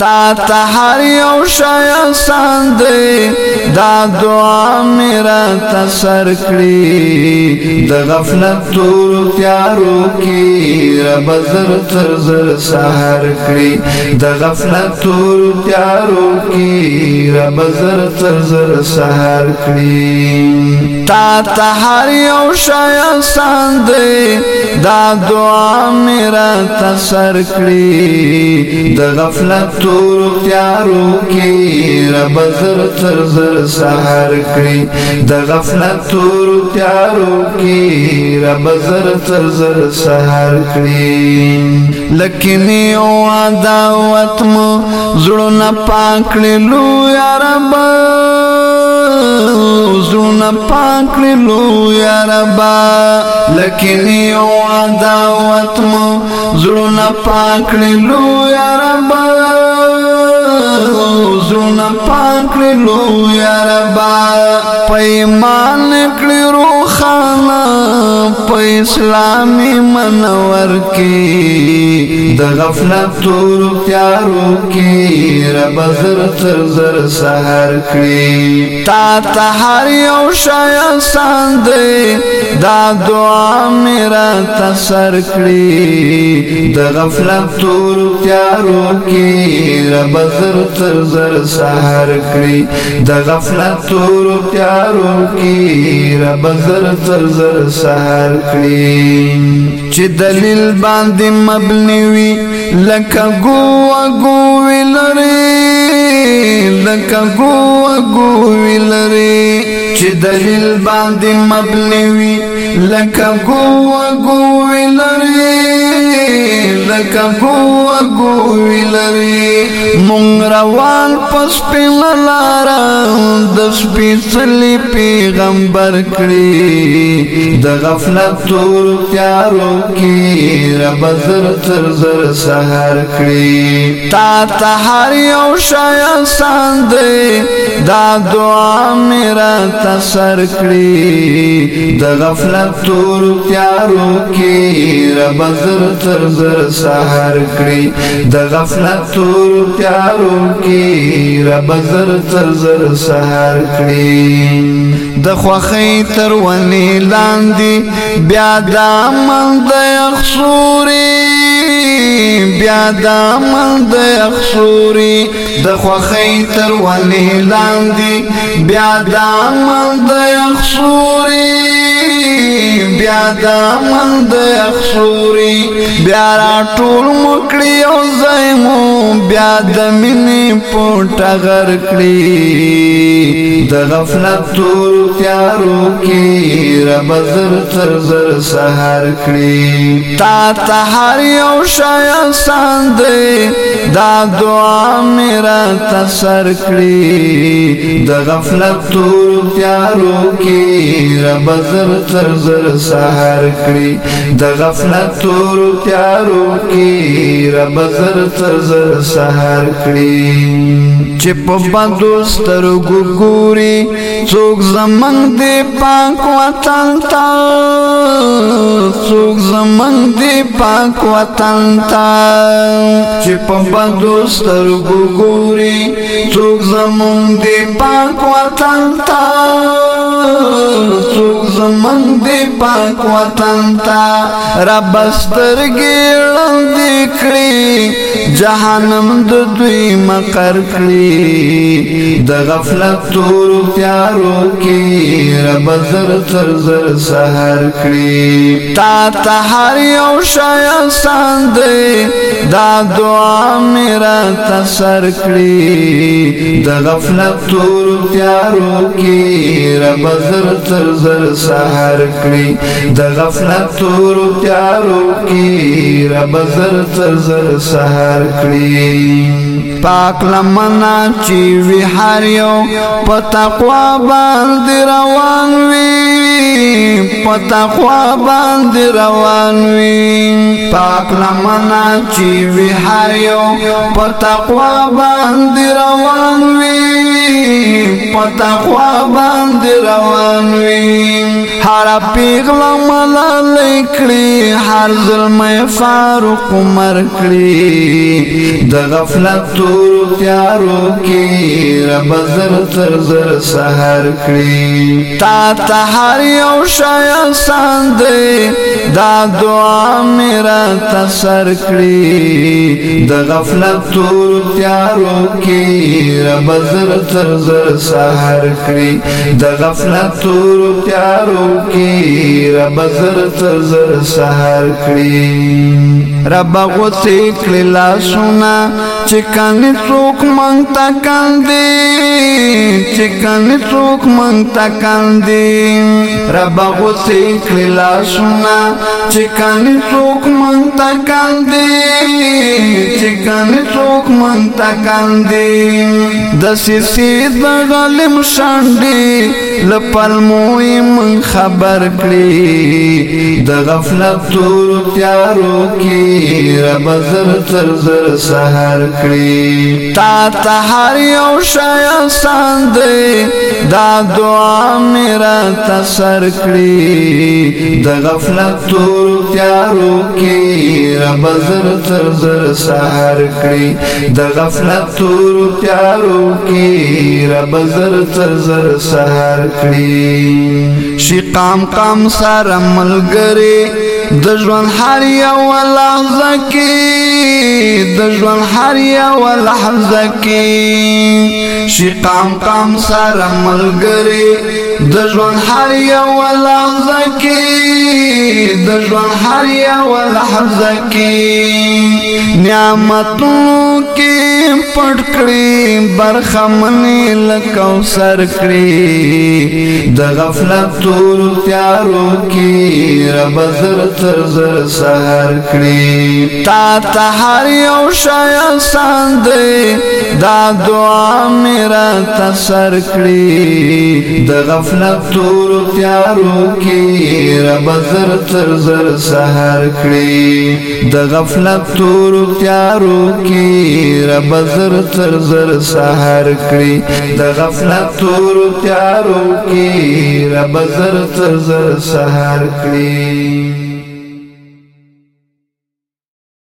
تا ته هر یو شای آسان دی دا دعا میرا تسر کړی د غفلت تور تیارو کې رب زر تر زر سحر کړی د غفلت تور تیارو کې رب زر تر زر سحر کړی تا ته هر یو شای آسان دی دا دعا میرا تسر کړی د غفلت تور تیارو کې رب زر تر زر سحر کړی د غفلت تور تیارو کې رب زر تر زر سحر کړی لکنی او ادا وتم زړه نه پاکړې لو یا رب زړه پاکړې لو یا رب لکنی او ادا وتم زړه نه پاکړې لو یا رب زړه پاک لرو یا رب پېمان کړو خان په اسلامي منور کې د غفلت تور تیارو کې رب زر تر زر سحر کړی تا ته هر یو شای ساند دا دعا میرا تسر کړی د غفلت تور تیارو کې رب زر تر زر سحر کړی د غفلت تور تیارو کې رب زر تر زر نظر سهر کړی چې دلیل باندې مبني وي لکه گو گو ویلري لکه گو گو ویلري چې دلیل باندې مبني وي لکه ګو ګو لري لکه ګو ګو لري مونږ روان پس په لارا د سپېڅلي پیغمبر کړی د غفلت تور تیارو کې رب زر تر زر سحر کړی تا ته هر یو شای ساندې دا دعا میرا تا سر کړی د غفلت تور تیارو کې رب زر تر زر سحر کړی د غفلت تور تیارو کې رب زر تر زر سحر کړی د خوخې تر ونی لاندې بیا د من د یخصوري بیا د من د یخصوري د خوخې تر ونی لاندې بیا د من د یخشوري بیا د من د یخشوري بیا را ټول مکړي او زایمو بیا د مینې پټه غر کړی د غفلت تور تیارو کې رب زر تر زر سحر کړی تا ته هر یو شای ساند دا دعا میرا تسر کړی د غفلت تور تیارو کې رب زر زر زر سحر کړی د غفلت تور تیارو کې رب زر زر زر سحر کړی چې په باندې سترګو ګوري څوک زمنګ دې پاک وطن تا څوک زمنګ دې پاک وطن تا چې په باندې سترګو ګوري څوک زمنګ دې پاک وطن تا څوک زمن دی پاک وطن تا رب سترګې لاندې کړې جهنم د دوی مقر کړې د غفلت تور پیارو کې رب زر زر زر سحر کړې تا ته هر یو شای ساندې دا دعا میرا تسر کړی د غفلت تور تیارو کې رب زر تر زر سحر کړی د غفلت تور تیارو کې رب زر تر زر سحر کړی پاک لمنا چې وی هر یو په تقوا باندې روان وي په تقوا باندې روان وي پاک لمنا چې وی هر یو په تقوا باندې روان وي په تقوا باندې روان وي هر پیغله ملالې کړې هر ظلم فاروق مر کړې د غفلت تورو تیارو کې رب زر تر زر سحر کړی تا ته هر یو شای آسان دی دا دعا میرا تسر کړی د غفلت تورو تیارو کې رب زر تر زر سحر کړی د غفلت تورو تیارو کې رب زر تر زر سحر کړی رب غوڅې کړی لاسونه چې کان کنی څوک مونږ ته کاندي چې کنی څوک مونږ ته کاندي رب غوسه کړی لاسونه چې کنی څوک مونږ ته کاندي چې کنی څوک مونږ ته کاندي د سیسې د غلم شاندي لپل مویم خبر کړی د غفلت تور تیارو کې رب زر تر زر سحر کړی تا ته هر یو شیا ساندې دا دعا میرا تسر کړی د غفلت تور تیارو کې رب زر تر زر سحر کړی د غفلت تور تیارو کې رب زر تر زر سحر کړی شي قام قام سره ملګری د ژوند هر یو لحظه کې د ژوند هر یو لحظه کې شي قام قام سره ملګری د ژوند هر یو لحظه کې د ژوند هر یو لحظه کې نعمتونه پټ کړی برخمن لکو سر کړی د غفلت تور تیارو کې رب زر تر زر سحر کړی تا ته هر یو شای ساند دا دعا میرا تسر کړی د غفلت تور تیارو کې رب زر تر زر سحر کړی د غفلت تور تیارو کې رب زر تر زر سحر کړی د غفلت تور تیارو کې رب زر تر زر سحر کړی